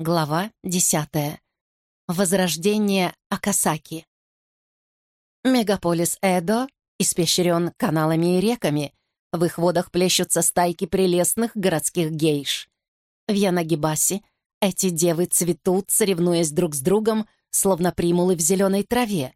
Глава 10. Возрождение Акасаки. Мегаполис Эдо испещрен каналами и реками. В их водах плещутся стайки прелестных городских гейш. В Янагибасе эти девы цветут, соревнуясь друг с другом, словно примулы в зеленой траве.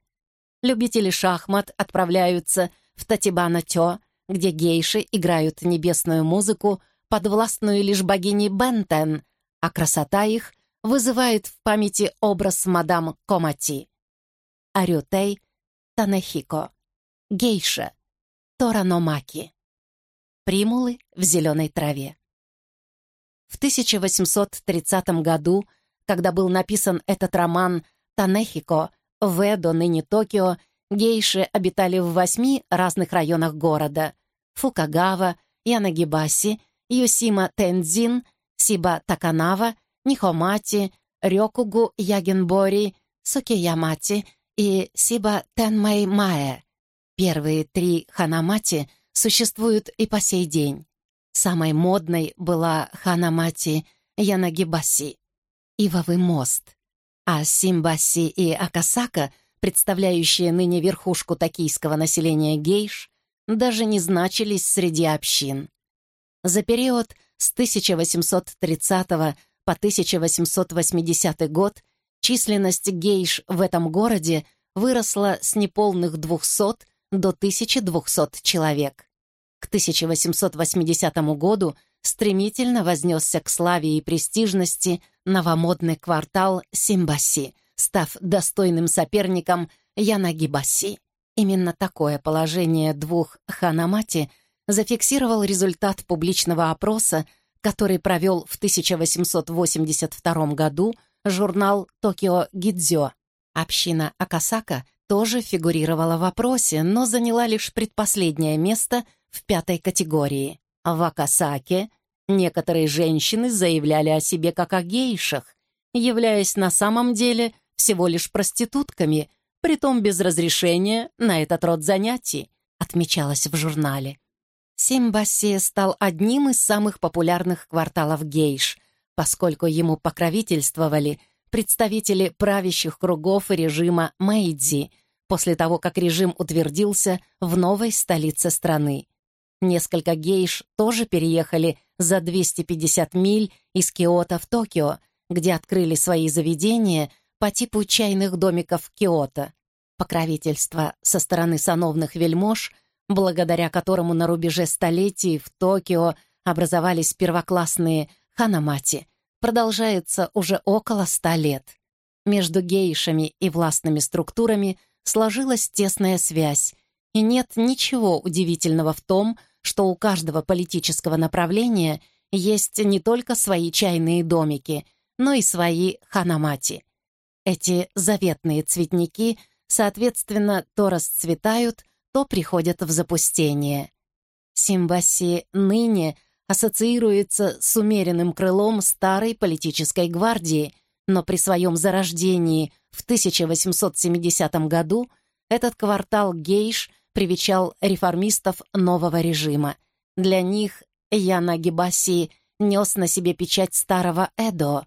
Любители шахмат отправляются в Татибана-Тё, где гейши играют небесную музыку, подвластную лишь богине Бентен, а красота их вызывает в памяти образ мадам Комати. Арютей Танехико. Гейша. Тораномаки. Примулы в зеленой траве. В 1830 году, когда был написан этот роман «Танехико», в Эдо, ныне Токио, гейши обитали в восьми разных районах города — Фукагава, Янагибаси, Юсима Тензин, Сиба Таканава, Нихомати, Рёкугу Ягенбори, Сукиямати и Сиба Тенмэй Маэ. Первые три ханамати существуют и по сей день. Самой модной была ханамати Янагибаси, Ивовый мост, а Симбаси и Акасака, представляющие ныне верхушку токийского населения гейш, даже не значились среди общин. За период с 1830 по 1880 год численность гейш в этом городе выросла с неполных 200 до 1200 человек. К 1880 году стремительно вознесся к славе и престижности новомодный квартал Симбаси, став достойным соперником Янагибаси. Именно такое положение двух ханамати зафиксировал результат публичного опроса, который провел в 1882 году журнал «Токио Гидзё». Община Акасака тоже фигурировала в опросе, но заняла лишь предпоследнее место в пятой категории. В Акасаке некоторые женщины заявляли о себе как о гейшах, являясь на самом деле всего лишь проститутками, притом без разрешения на этот род занятий, отмечалось в журнале. Симбаси стал одним из самых популярных кварталов гейш, поскольку ему покровительствовали представители правящих кругов режима Мэйдзи после того, как режим утвердился в новой столице страны. Несколько гейш тоже переехали за 250 миль из Киото в Токио, где открыли свои заведения по типу чайных домиков Киото. Покровительство со стороны сановных вельмож – благодаря которому на рубеже столетий в Токио образовались первоклассные ханамати, продолжается уже около ста лет. Между гейшами и властными структурами сложилась тесная связь, и нет ничего удивительного в том, что у каждого политического направления есть не только свои чайные домики, но и свои ханамати. Эти заветные цветники, соответственно, то расцветают, то приходят в запустение. Симбаси ныне ассоциируется с умеренным крылом старой политической гвардии, но при своем зарождении в 1870 году этот квартал гейш привечал реформистов нового режима. Для них Яна Гибаси нес на себе печать старого Эдо.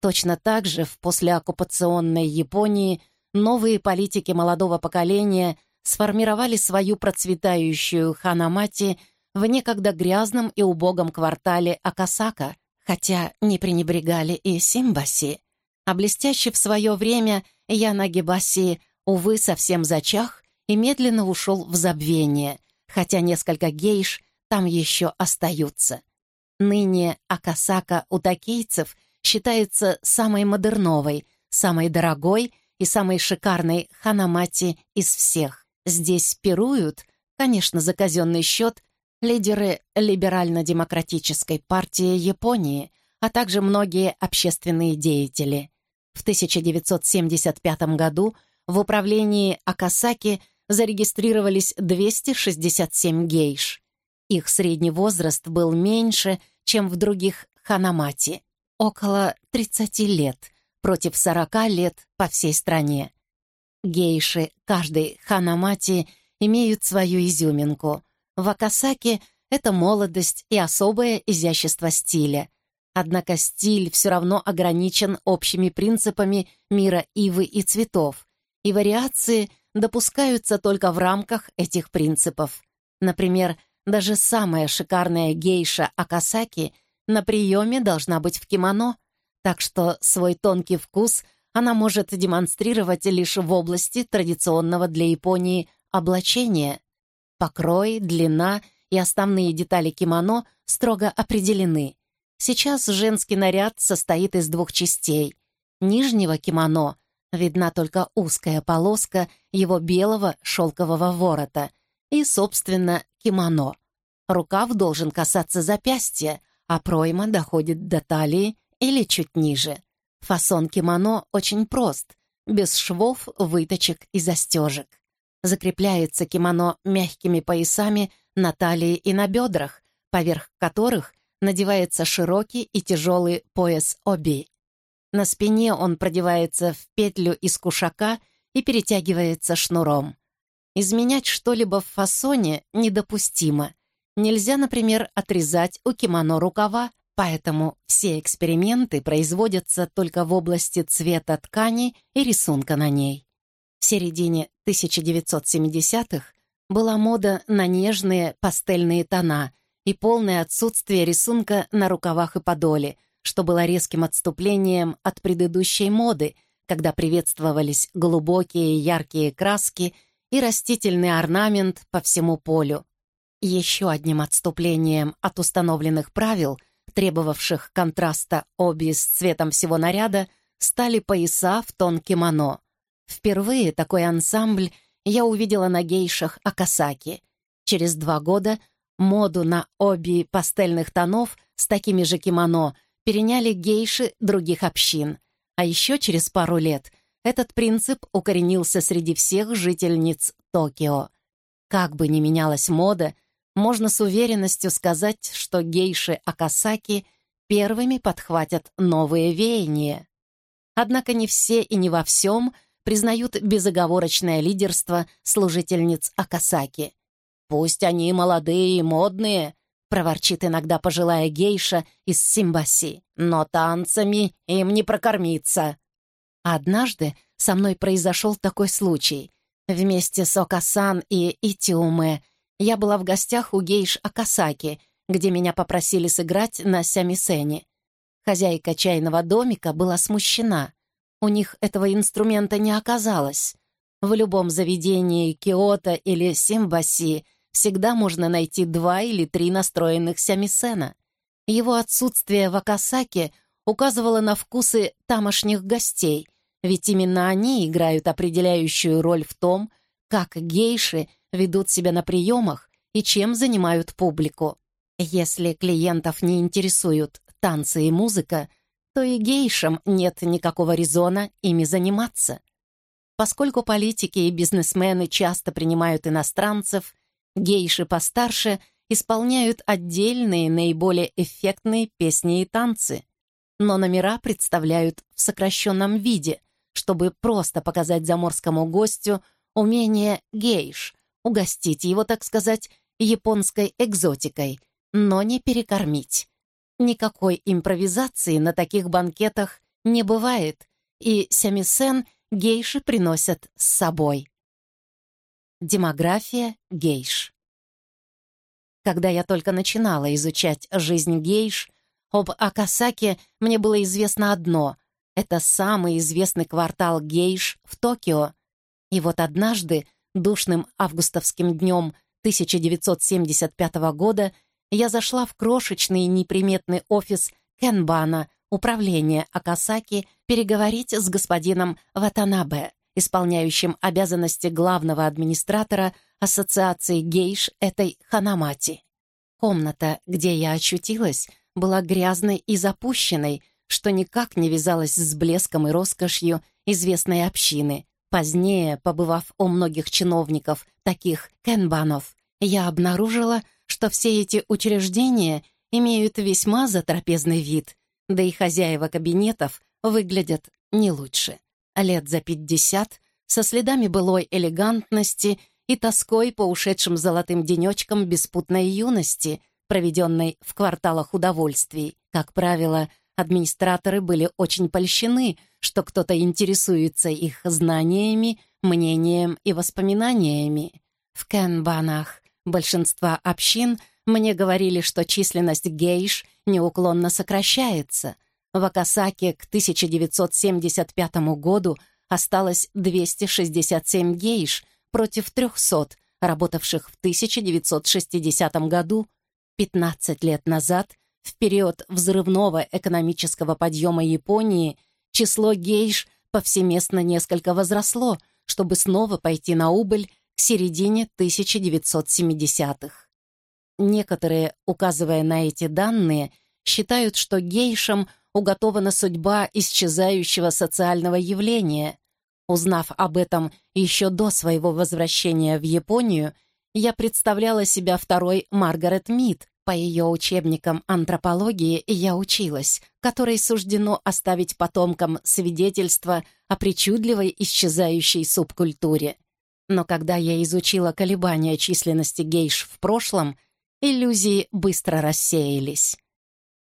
Точно так же в послеоккупационной Японии новые политики молодого поколения – сформировали свою процветающую ханамати в некогда грязном и убогом квартале Акасака, хотя не пренебрегали и Симбаси. А блестящий в свое время Янагибаси, увы, совсем зачах и медленно ушел в забвение, хотя несколько гейш там еще остаются. Ныне Акасака у такейцев считается самой модерновой, самой дорогой и самой шикарной ханамати из всех. Здесь пируют, конечно, за казенный счет, лидеры либерально-демократической партии Японии, а также многие общественные деятели. В 1975 году в управлении Акасаки зарегистрировались 267 гейш. Их средний возраст был меньше, чем в других ханамати, около 30 лет, против 40 лет по всей стране. Гейши каждой ханамати имеют свою изюминку. В Акасаке это молодость и особое изящество стиля. Однако стиль все равно ограничен общими принципами мира ивы и цветов, и вариации допускаются только в рамках этих принципов. Например, даже самая шикарная гейша Акасаки на приеме должна быть в кимоно, так что свой тонкий вкус она может демонстрировать лишь в области традиционного для Японии облачения. Покрой, длина и основные детали кимоно строго определены. Сейчас женский наряд состоит из двух частей. Нижнего кимоно видна только узкая полоска его белого шелкового ворота и, собственно, кимоно. Рукав должен касаться запястья, а пройма доходит до талии или чуть ниже. Фасон кимоно очень прост, без швов, выточек и застежек. Закрепляется кимоно мягкими поясами на талии и на бедрах, поверх которых надевается широкий и тяжелый пояс оби. На спине он продевается в петлю из кушака и перетягивается шнуром. Изменять что-либо в фасоне недопустимо. Нельзя, например, отрезать у кимоно рукава, поэтому все эксперименты производятся только в области цвета ткани и рисунка на ней. В середине 1970-х была мода на нежные пастельные тона и полное отсутствие рисунка на рукавах и подоле — что было резким отступлением от предыдущей моды, когда приветствовались глубокие яркие краски и растительный орнамент по всему полю. Еще одним отступлением от установленных правил, требовавших контраста оби с цветом всего наряда, стали пояса в тон кимоно. Впервые такой ансамбль я увидела на гейшах Акасаки. Через два года моду на оби пастельных тонов с такими же кимоно переняли гейши других общин. А еще через пару лет этот принцип укоренился среди всех жительниц Токио. Как бы ни менялась мода, можно с уверенностью сказать, что гейши Акасаки первыми подхватят новые веяния. Однако не все и не во всем признают безоговорочное лидерство служительниц Акасаки. Пусть они молодые и модные, проворчит иногда пожилая гейша из Симбаси. «Но танцами им не прокормиться». Однажды со мной произошел такой случай. Вместе с Окасан и Итиуме я была в гостях у гейш Акасаки, где меня попросили сыграть на сямисене. Хозяйка чайного домика была смущена. У них этого инструмента не оказалось. В любом заведении Киото или Симбаси всегда можно найти два или три настроенных сямисена. Его отсутствие в Акасаке указывало на вкусы тамошних гостей, ведь именно они играют определяющую роль в том, как гейши ведут себя на приемах и чем занимают публику. Если клиентов не интересуют танцы и музыка, то и гейшам нет никакого резона ими заниматься. Поскольку политики и бизнесмены часто принимают иностранцев, Гейши постарше исполняют отдельные, наиболее эффектные песни и танцы, но номера представляют в сокращенном виде, чтобы просто показать заморскому гостю умение гейш, угостить его, так сказать, японской экзотикой, но не перекормить. Никакой импровизации на таких банкетах не бывает, и сямисен гейши приносят с собой. Демография гейш. Когда я только начинала изучать жизнь гейш, об Акасаке мне было известно одно — это самый известный квартал гейш в Токио. И вот однажды, душным августовским днем 1975 года, я зашла в крошечный неприметный офис Кенбана, управления Акасаки, переговорить с господином Ватанабе исполняющим обязанности главного администратора Ассоциации гейш этой Ханамати. Комната, где я очутилась, была грязной и запущенной, что никак не вязалось с блеском и роскошью известной общины. Позднее, побывав у многих чиновников, таких кенбанов, я обнаружила, что все эти учреждения имеют весьма затрапезный вид, да и хозяева кабинетов выглядят не лучше лет за пятьдесят, со следами былой элегантности и тоской по ушедшим золотым денечкам беспутной юности, проведенной в кварталах удовольствий. Как правило, администраторы были очень польщены, что кто-то интересуется их знаниями, мнением и воспоминаниями. В Кенбанах большинства общин мне говорили, что численность гейш неуклонно сокращается. В Акасаке к 1975 году осталось 267 гейш против 300, работавших в 1960 году. 15 лет назад, в период взрывного экономического подъема Японии, число гейш повсеместно несколько возросло, чтобы снова пойти на убыль к середине 1970-х. Некоторые, указывая на эти данные, считают, что гейшам уготована судьба исчезающего социального явления. Узнав об этом еще до своего возвращения в Японию, я представляла себя второй Маргарет Мид. По ее учебникам антропологии я училась, которой суждено оставить потомкам свидетельство о причудливой исчезающей субкультуре. Но когда я изучила колебания численности гейш в прошлом, иллюзии быстро рассеялись.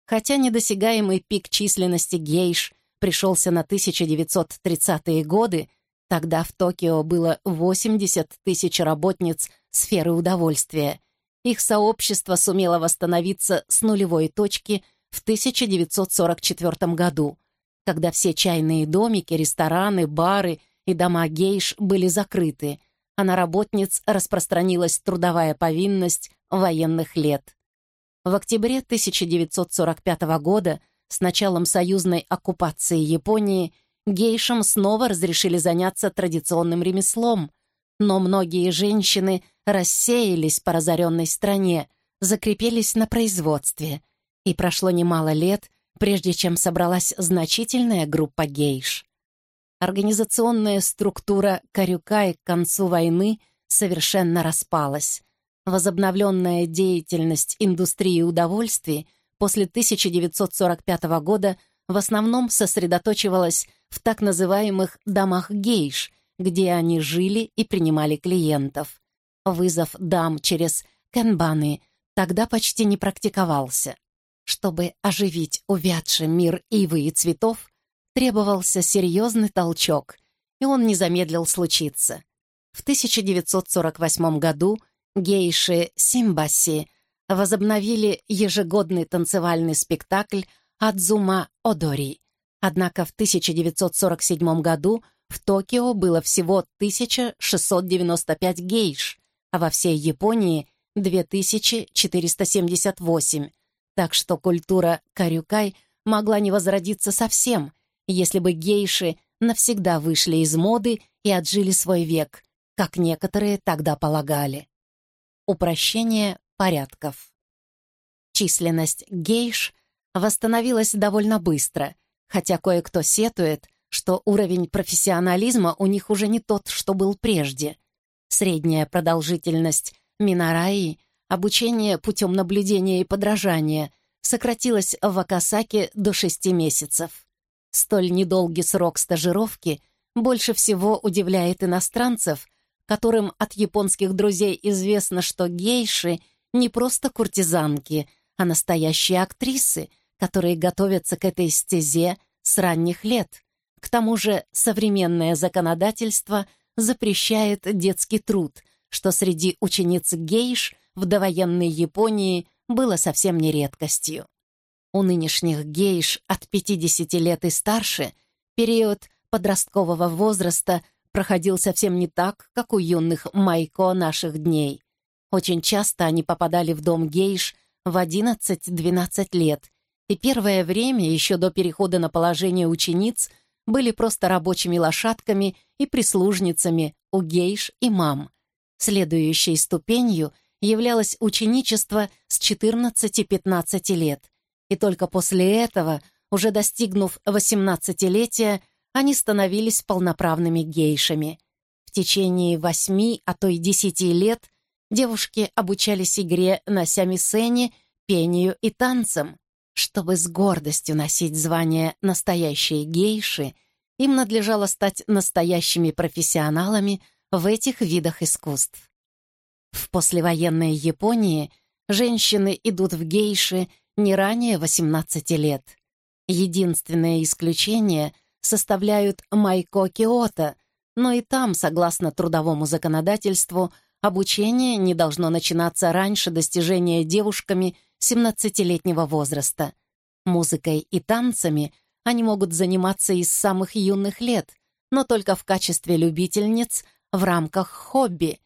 Хотя недосягаемый пик численности гейш пришелся на 1930-е годы, тогда в Токио было 80 тысяч работниц сферы удовольствия. Их сообщество сумело восстановиться с нулевой точки в 1944 году, когда все чайные домики, рестораны, бары и дома гейш были закрыты, а на работниц распространилась трудовая повинность военных лет. В октябре 1945 года, с началом союзной оккупации Японии, гейшам снова разрешили заняться традиционным ремеслом, но многие женщины рассеялись по разоренной стране, закрепились на производстве, и прошло немало лет, прежде чем собралась значительная группа гейш. Организационная структура Карюкай к концу войны совершенно распалась, Возобновленная деятельность индустрии удовольствий после 1945 года в основном сосредоточивалась в так называемых «домах гейш», где они жили и принимали клиентов. Вызов дам через кенбаны тогда почти не практиковался. Чтобы оживить увядший мир ивы и цветов, требовался серьезный толчок, и он не замедлил случиться. В 1948 году гейши Симбаси возобновили ежегодный танцевальный спектакль «Адзума Одори». Однако в 1947 году в Токио было всего 1695 гейш, а во всей Японии — 2478, так что культура карюкай могла не возродиться совсем, если бы гейши навсегда вышли из моды и отжили свой век, как некоторые тогда полагали. Упрощение порядков. Численность гейш восстановилась довольно быстро, хотя кое-кто сетует, что уровень профессионализма у них уже не тот, что был прежде. Средняя продолжительность Минараи, обучение путем наблюдения и подражания, сократилась в Акасаке до шести месяцев. Столь недолгий срок стажировки больше всего удивляет иностранцев, которым от японских друзей известно, что гейши не просто куртизанки, а настоящие актрисы, которые готовятся к этой стезе с ранних лет. К тому же современное законодательство запрещает детский труд, что среди учениц гейш в довоенной Японии было совсем не редкостью. У нынешних гейш от 50 лет и старше период подросткового возраста проходил совсем не так, как у юных майко наших дней. Очень часто они попадали в дом гейш в 11-12 лет, и первое время, еще до перехода на положение учениц, были просто рабочими лошадками и прислужницами у гейш и мам. Следующей ступенью являлось ученичество с 14-15 лет, и только после этого, уже достигнув 18-летия, они становились полноправными гейшами. В течение восьми, а то и десяти лет девушки обучались игре на сямисене, пению и танцам. Чтобы с гордостью носить звание настоящей гейши, им надлежало стать настоящими профессионалами в этих видах искусств. В послевоенной Японии женщины идут в гейши не ранее 18 лет. Единственное исключение составляют Майко Киото, но и там, согласно трудовому законодательству, обучение не должно начинаться раньше достижения девушками 17-летнего возраста. Музыкой и танцами они могут заниматься и с самых юных лет, но только в качестве любительниц в рамках хобби.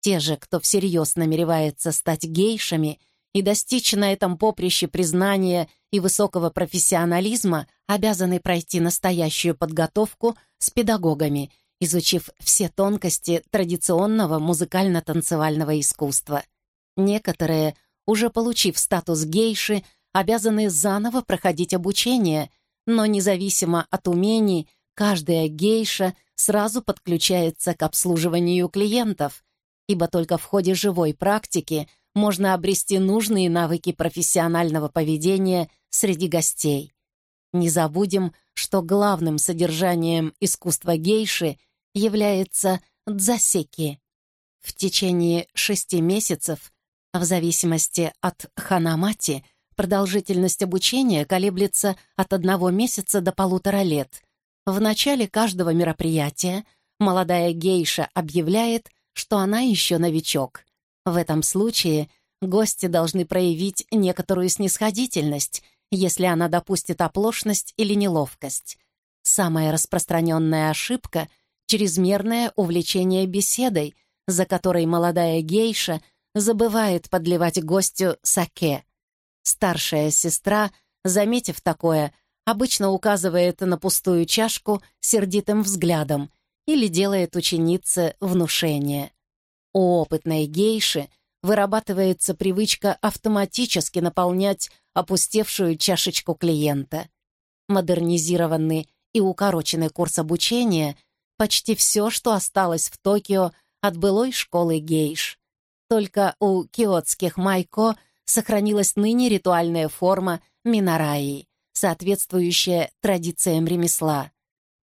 Те же, кто всерьез намеревается стать гейшами и достичь на этом поприще признания и высокого профессионализма, обязаны пройти настоящую подготовку с педагогами, изучив все тонкости традиционного музыкально-танцевального искусства. Некоторые, уже получив статус гейши, обязаны заново проходить обучение, но независимо от умений, каждая гейша сразу подключается к обслуживанию клиентов, ибо только в ходе живой практики можно обрести нужные навыки профессионального поведения среди гостей. Не забудем, что главным содержанием искусства гейши является дзасеки. В течение шести месяцев, в зависимости от ханамати, продолжительность обучения колеблется от одного месяца до полутора лет. В начале каждого мероприятия молодая гейша объявляет, что она еще новичок. В этом случае гости должны проявить некоторую снисходительность, если она допустит оплошность или неловкость. Самая распространенная ошибка — чрезмерное увлечение беседой, за которой молодая гейша забывает подливать гостю саке. Старшая сестра, заметив такое, обычно указывает на пустую чашку сердитым взглядом или делает ученице внушение. У опытной гейши вырабатывается привычка автоматически наполнять опустевшую чашечку клиента. Модернизированный и укороченный курс обучения — почти все, что осталось в Токио от былой школы гейш. Только у киотских майко сохранилась ныне ритуальная форма минараи, соответствующая традициям ремесла.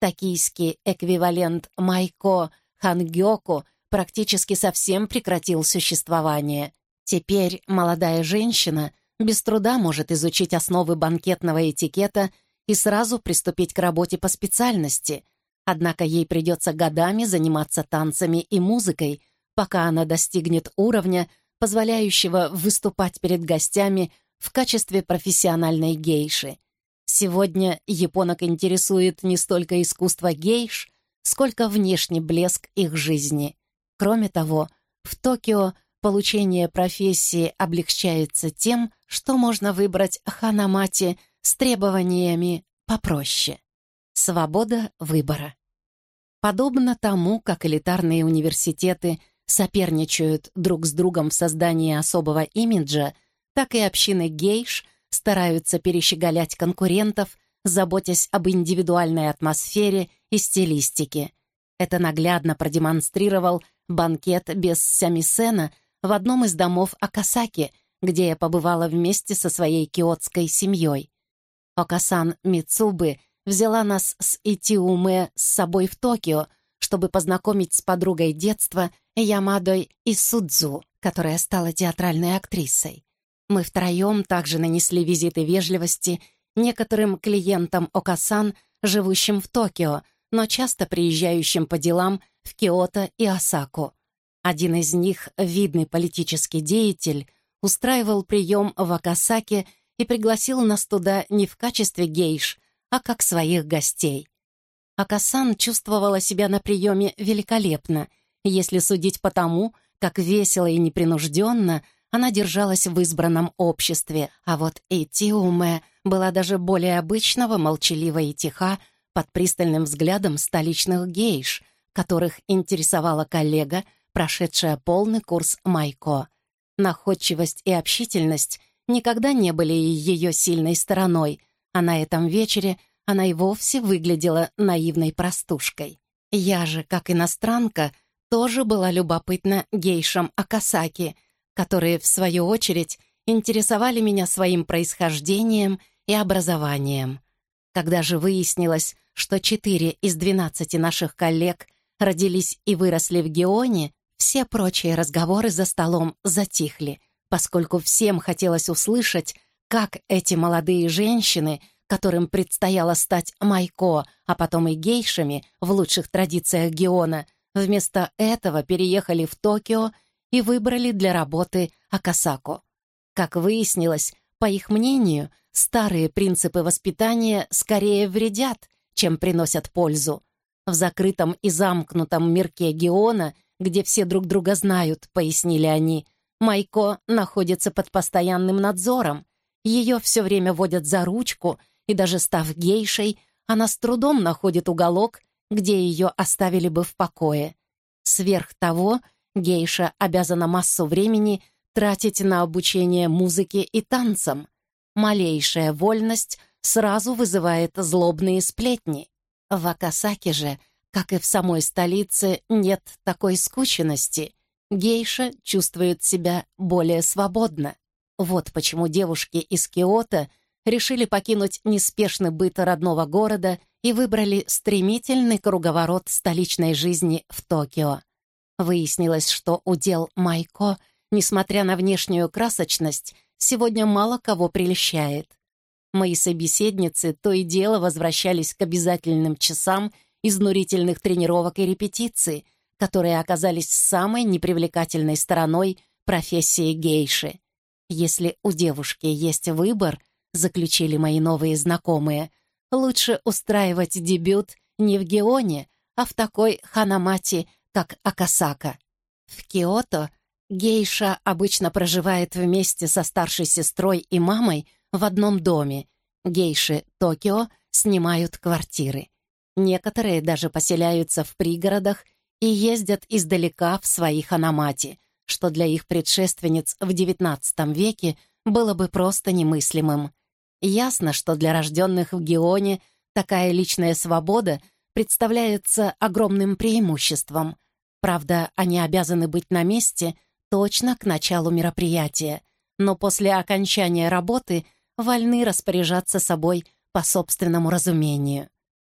Токийский эквивалент майко хангёку практически совсем прекратил существование. Теперь молодая женщина без труда может изучить основы банкетного этикета и сразу приступить к работе по специальности, однако ей придется годами заниматься танцами и музыкой, пока она достигнет уровня, позволяющего выступать перед гостями в качестве профессиональной гейши. Сегодня японок интересует не столько искусство гейш, сколько внешний блеск их жизни. Кроме того, в Токио получение профессии облегчается тем, что можно выбрать ханамати с требованиями попроще. Свобода выбора. Подобно тому, как элитарные университеты соперничают друг с другом в создании особого имиджа, так и общины гейш стараются перещеголять конкурентов, заботясь об индивидуальной атмосфере и стилистике. Это наглядно продемонстрировал банкет без сямисена в одном из домов Акасаки, где я побывала вместе со своей киотской семьей. Окасан Мицубы взяла нас с Итиуме с собой в Токио, чтобы познакомить с подругой детства Ямадой Исудзу, которая стала театральной актрисой. Мы втроем также нанесли визиты вежливости некоторым клиентам Окасан, живущим в Токио, но часто приезжающим по делам в Киото и Осаку. Один из них, видный политический деятель, устраивал прием в Акасаке и пригласил нас туда не в качестве гейш, а как своих гостей. Акасан чувствовала себя на приеме великолепно, если судить по тому, как весело и непринужденно она держалась в избранном обществе, а вот Этиуме была даже более обычного молчалива и тиха, под пристальным взглядом столичных гейш, которых интересовала коллега, прошедшая полный курс Майко. Находчивость и общительность никогда не были ее сильной стороной, а на этом вечере она и вовсе выглядела наивной простушкой. Я же, как иностранка, тоже была любопытна гейшам Акасаки, которые, в свою очередь, интересовали меня своим происхождением и образованием. Когда же выяснилось, что четыре из двенадцати наших коллег родились и выросли в Геоне, все прочие разговоры за столом затихли, поскольку всем хотелось услышать, как эти молодые женщины, которым предстояло стать майко, а потом и гейшами в лучших традициях Геона, вместо этого переехали в Токио и выбрали для работы Акасако. Как выяснилось, по их мнению, старые принципы воспитания скорее вредят, чем приносят пользу. В закрытом и замкнутом мирке Геона, где все друг друга знают, пояснили они, Майко находится под постоянным надзором. Ее все время водят за ручку, и даже став гейшей, она с трудом находит уголок, где ее оставили бы в покое. Сверх того, гейша обязана массу времени тратить на обучение музыке и танцам. Малейшая вольность сразу вызывает злобные сплетни. В Акасаке же, как и в самой столице, нет такой скученности. Гейша чувствует себя более свободно. Вот почему девушки из Киото решили покинуть неспешный быт родного города и выбрали стремительный круговорот столичной жизни в Токио. Выяснилось, что удел Майко, несмотря на внешнюю красочность, сегодня мало кого прельщает. Мои собеседницы то и дело возвращались к обязательным часам изнурительных тренировок и репетиций, которые оказались самой непривлекательной стороной профессии гейши. Если у девушки есть выбор, заключили мои новые знакомые, лучше устраивать дебют не в Геоне, а в такой ханамати, как Акасака. В Киото гейша обычно проживает вместе со старшей сестрой и мамой в одном доме. Гейши Токио снимают квартиры. Некоторые даже поселяются в пригородах и ездят издалека в своих аномати, что для их предшественниц в XIX веке было бы просто немыслимым. Ясно, что для рожденных в Геоне такая личная свобода представляется огромным преимуществом. Правда, они обязаны быть на месте точно к началу мероприятия, но после окончания работы вольны распоряжаться собой по собственному разумению.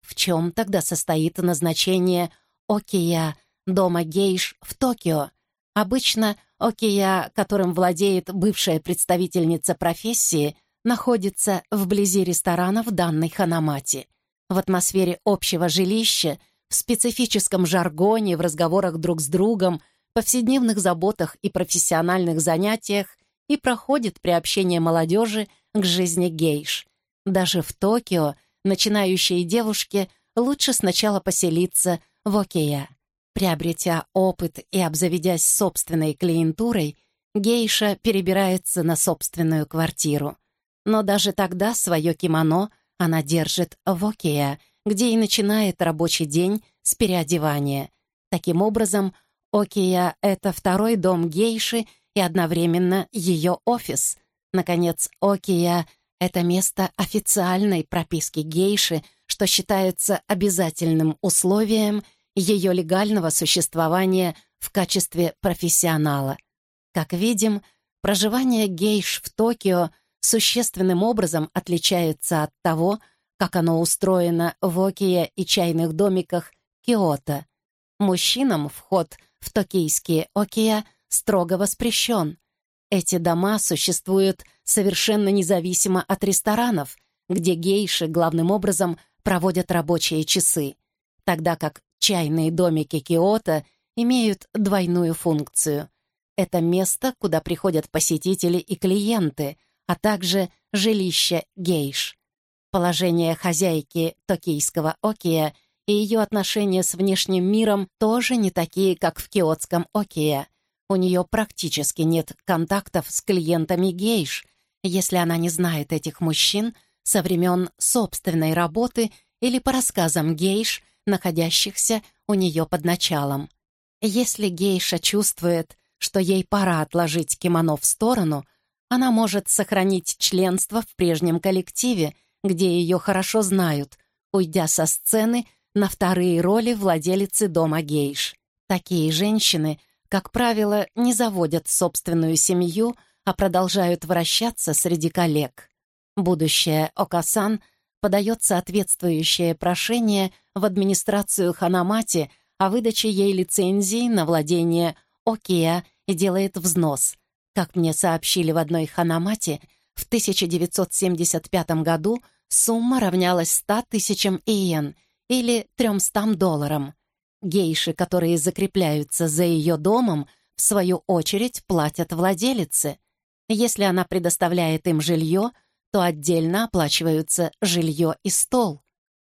В чем тогда состоит назначение Окия, дома гейш в Токио. Обычно Окия, которым владеет бывшая представительница профессии, находится вблизи ресторанов данной Ханамати. В атмосфере общего жилища, в специфическом жаргоне, в разговорах друг с другом, повседневных заботах и профессиональных занятиях и проходит приобщение молодежи к жизни гейш. Даже в Токио начинающие девушки лучше сначала поселиться в Окея. Приобретя опыт и обзаведясь собственной клиентурой, гейша перебирается на собственную квартиру. Но даже тогда свое кимоно она держит в Окея, где и начинает рабочий день с переодевания. Таким образом, Окея — это второй дом гейши и одновременно ее офис. Наконец, Окея — это место официальной прописки гейши, что считается обязательным условием ее легального существования в качестве профессионала. Как видим, проживание гейш в Токио существенным образом отличается от того, как оно устроено в окие и чайных домиках Киото. Мужчинам вход в токийские окия строго воспрещен. Эти дома существуют совершенно независимо от ресторанов, где гейши главным образом проводят рабочие часы, тогда как чайные домики Киото имеют двойную функцию. Это место, куда приходят посетители и клиенты, а также жилище гейш. Положение хозяйки Токийского окея и ее отношения с внешним миром тоже не такие, как в Киотском окее. У нее практически нет контактов с клиентами гейш, если она не знает этих мужчин со времен собственной работы или по рассказам гейш, находящихся у нее под началом. Если гейша чувствует, что ей пора отложить кимоно в сторону, она может сохранить членство в прежнем коллективе, где ее хорошо знают, уйдя со сцены на вторые роли владелицы дома гейш. Такие женщины, как правило, не заводят собственную семью, а продолжают вращаться среди коллег. Будущая Окасан подает соответствующее прошение в администрацию Ханамати о выдаче ей лицензии на владение Океа и делает взнос. Как мне сообщили в одной Ханамате, В 1975 году сумма равнялась 100 тысячам иен или 300 долларам. Гейши, которые закрепляются за ее домом, в свою очередь платят владелице. Если она предоставляет им жилье, то отдельно оплачиваются жилье и стол.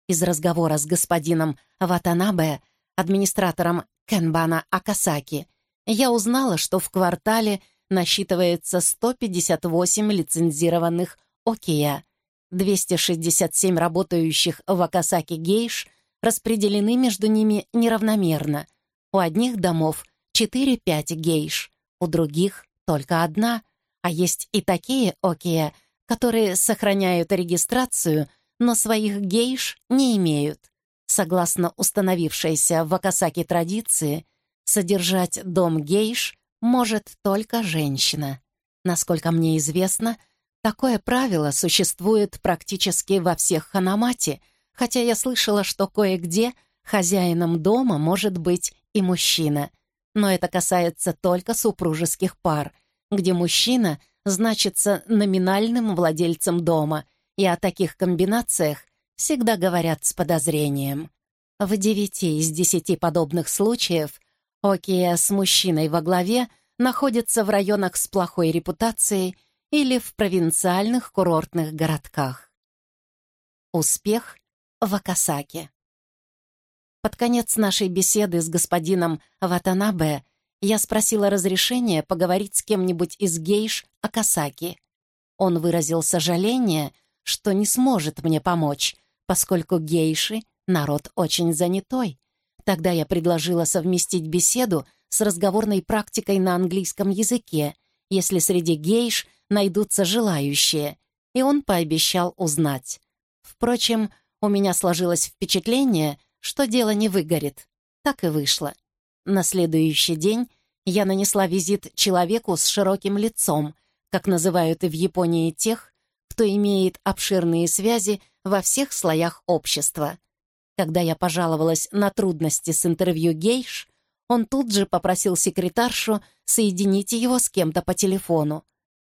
Из разговора с господином Ватанабе, администратором Кенбана Акасаки, я узнала, что в квартале насчитывается 158 лицензированных окия. 267 работающих в Акасаки гейш распределены между ними неравномерно. У одних домов 4-5 гейш, у других только одна, а есть и такие окия, которые сохраняют регистрацию, но своих гейш не имеют. Согласно установившейся в Акасаки традиции, содержать дом гейш может только женщина. Насколько мне известно, такое правило существует практически во всех ханамате, хотя я слышала, что кое-где хозяином дома может быть и мужчина. Но это касается только супружеских пар, где мужчина значится номинальным владельцем дома, и о таких комбинациях всегда говорят с подозрением. В девяти из десяти подобных случаев Окия с мужчиной во главе находится в районах с плохой репутацией или в провинциальных курортных городках. Успех в Акасаке. Под конец нашей беседы с господином Ватанабе я спросила разрешения поговорить с кем-нибудь из гейш Акасаки. Он выразил сожаление, что не сможет мне помочь, поскольку гейши — народ очень занятой. Тогда я предложила совместить беседу с разговорной практикой на английском языке, если среди гейш найдутся желающие, и он пообещал узнать. Впрочем, у меня сложилось впечатление, что дело не выгорит. Так и вышло. На следующий день я нанесла визит человеку с широким лицом, как называют и в Японии тех, кто имеет обширные связи во всех слоях общества. Когда я пожаловалась на трудности с интервью гейш, он тут же попросил секретаршу соединить его с кем-то по телефону.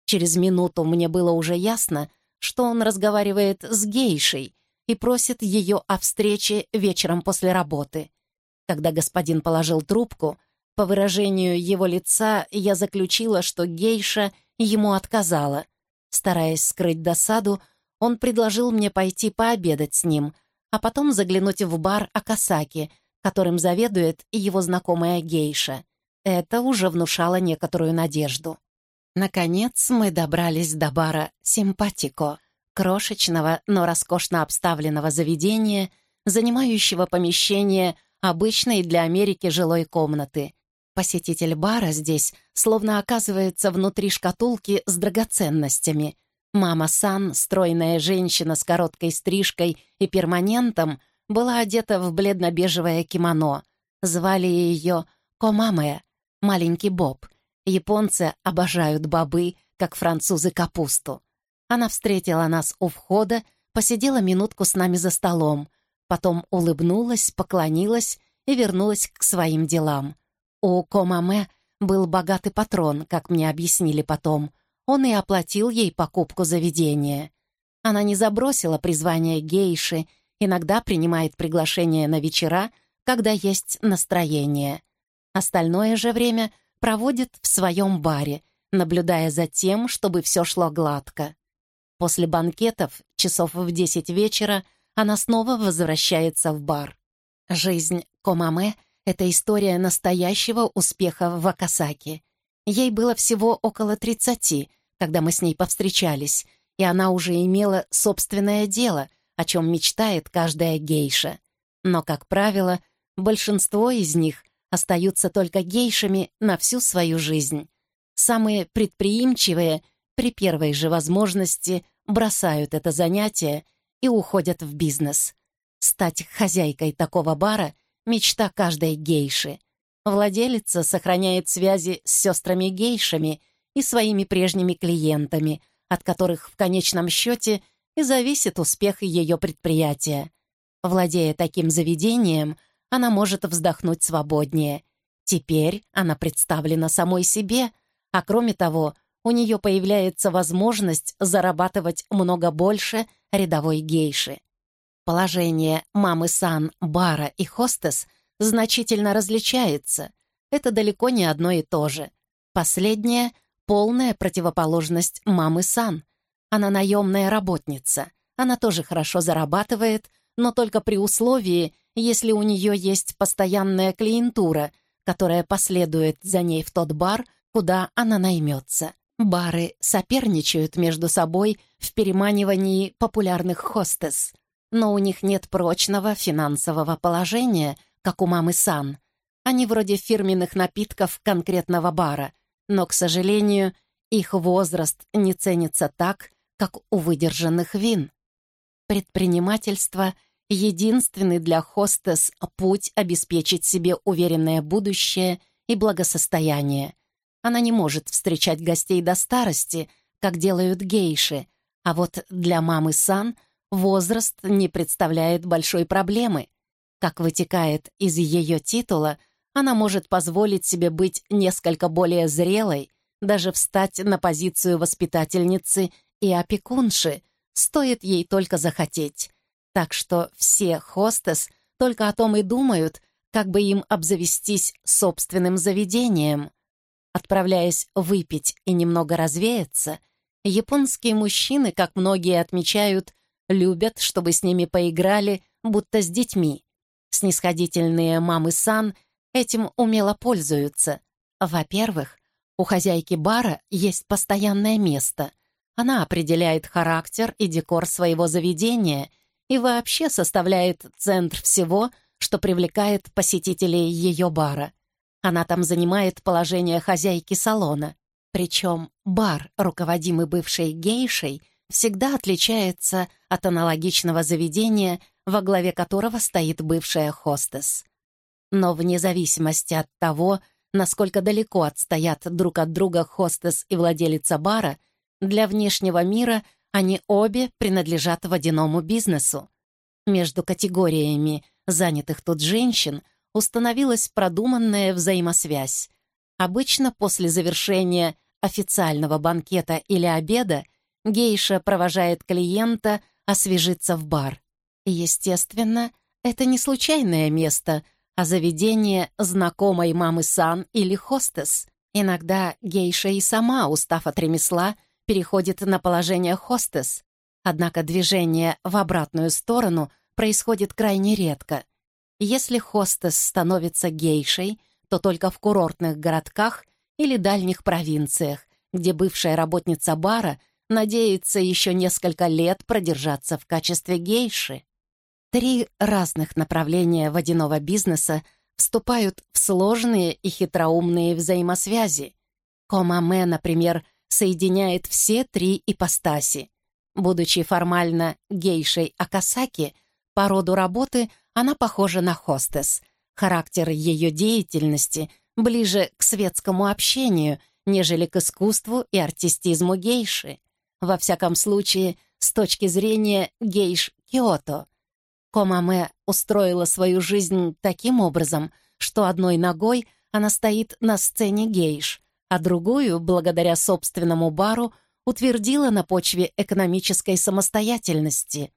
Через минуту мне было уже ясно, что он разговаривает с гейшей и просит ее о встрече вечером после работы. Когда господин положил трубку, по выражению его лица я заключила, что гейша ему отказала. Стараясь скрыть досаду, он предложил мне пойти пообедать с ним — а потом заглянуть в бар Акасаки, которым заведует его знакомая гейша. Это уже внушало некоторую надежду. Наконец мы добрались до бара «Симпатико», крошечного, но роскошно обставленного заведения, занимающего помещение обычной для Америки жилой комнаты. Посетитель бара здесь словно оказывается внутри шкатулки с драгоценностями, Мама Сан, стройная женщина с короткой стрижкой и перманентом, была одета в бледно-бежевое кимоно. Звали ее Комаме, маленький Боб. Японцы обожают бобы, как французы капусту. Она встретила нас у входа, посидела минутку с нами за столом, потом улыбнулась, поклонилась и вернулась к своим делам. У Комаме был богатый патрон, как мне объяснили потом — он и оплатил ей покупку заведения. Она не забросила призвание гейши, иногда принимает приглашения на вечера, когда есть настроение. Остальное же время проводит в своем баре, наблюдая за тем, чтобы все шло гладко. После банкетов, часов в десять вечера, она снова возвращается в бар. Жизнь Комаме — это история настоящего успеха в Акасаке. Ей было всего около тридцати, когда мы с ней повстречались, и она уже имела собственное дело, о чем мечтает каждая гейша. Но, как правило, большинство из них остаются только гейшами на всю свою жизнь. Самые предприимчивые при первой же возможности бросают это занятие и уходят в бизнес. Стать хозяйкой такого бара — мечта каждой гейши. Владелица сохраняет связи с сестрами-гейшами — и своими прежними клиентами, от которых в конечном счете и зависит успех ее предприятия. Владея таким заведением, она может вздохнуть свободнее. Теперь она представлена самой себе, а кроме того, у нее появляется возможность зарабатывать много больше рядовой гейши. Положение мамы Сан, бара и хостес значительно различается. Это далеко не одно и то же. Последняя — полная противоположность мамы Сан. Она наемная работница. Она тоже хорошо зарабатывает, но только при условии, если у нее есть постоянная клиентура, которая последует за ней в тот бар, куда она наймется. Бары соперничают между собой в переманивании популярных хостес, но у них нет прочного финансового положения, как у мамы Сан. Они вроде фирменных напитков конкретного бара, но, к сожалению, их возраст не ценится так, как у выдержанных вин. Предпринимательство — единственный для хостес путь обеспечить себе уверенное будущее и благосостояние — она не может встречать гостей до старости, как делают гейши, а вот для мамы Сан возраст не представляет большой проблемы. Как вытекает из ее титула, она может позволить себе быть несколько более зрелой, даже встать на позицию воспитательницы и опекунши, стоит ей только захотеть. Так что все хостес только о том и думают, как бы им обзавестись собственным заведением. Отправляясь выпить и немного развеяться, японские мужчины, как многие отмечают, любят, чтобы с ними поиграли, будто с детьми. Снисходительные мамы Сан этим умело пользуются. Во-первых, у хозяйки бара есть постоянное место. Она определяет характер и декор своего заведения и вообще составляет центр всего, что привлекает посетителей ее бара. Она там занимает положение хозяйки салона. Причем бар, руководимый бывшей гейшей, всегда отличается от аналогичного заведения, во главе которого стоит бывшая хостес. Но вне зависимости от того, насколько далеко отстоят друг от друга хостес и владелица бара, для внешнего мира они обе принадлежат водяному бизнесу. Между категориями занятых тут женщин – установилась продуманная взаимосвязь. Обычно после завершения официального банкета или обеда гейша провожает клиента освежиться в бар. Естественно, это не случайное место, а заведение знакомой мамы Сан или хостес. Иногда гейша и сама, устав от ремесла, переходит на положение хостес. Однако движение в обратную сторону происходит крайне редко — если хостес становится гейшей, то только в курортных городках или дальних провинциях, где бывшая работница бара надеется еще несколько лет продержаться в качестве гейши. Три разных направления водяного бизнеса вступают в сложные и хитроумные взаимосвязи. Комаме, например, соединяет все три ипостаси. Будучи формально гейшей Акасаки, по роду работы – она похожа на хостес. Характер ее деятельности ближе к светскому общению, нежели к искусству и артистизму гейши. Во всяком случае, с точки зрения гейш Киото. Комаме устроила свою жизнь таким образом, что одной ногой она стоит на сцене гейш, а другую, благодаря собственному бару, утвердила на почве экономической самостоятельности.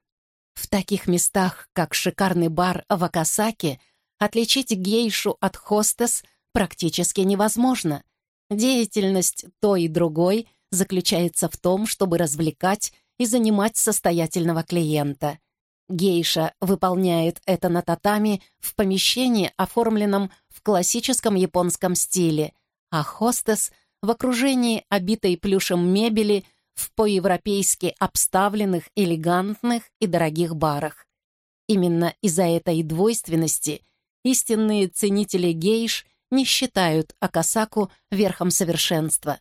В таких местах, как шикарный бар в Акасаке, отличить гейшу от хостес практически невозможно. Деятельность той и другой заключается в том, чтобы развлекать и занимать состоятельного клиента. Гейша выполняет это на татами в помещении, оформленном в классическом японском стиле, а хостес — в окружении обитой плюшем мебели — в по-европейски обставленных, элегантных и дорогих барах. Именно из-за этой двойственности истинные ценители гейш не считают Акасаку верхом совершенства.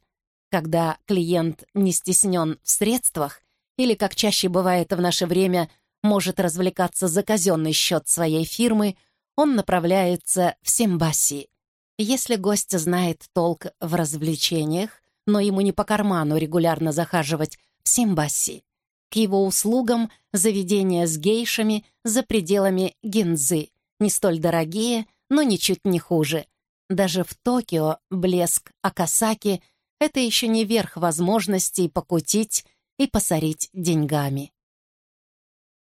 Когда клиент не стеснен в средствах или, как чаще бывает в наше время, может развлекаться за казенный счет своей фирмы, он направляется в Симбаси. Если гость знает толк в развлечениях, но ему не по карману регулярно захаживать в Симбаси. К его услугам заведения с гейшами за пределами Гинзы, не столь дорогие, но ничуть не хуже. Даже в Токио блеск Акасаки это еще не верх возможностей покутить и посорить деньгами.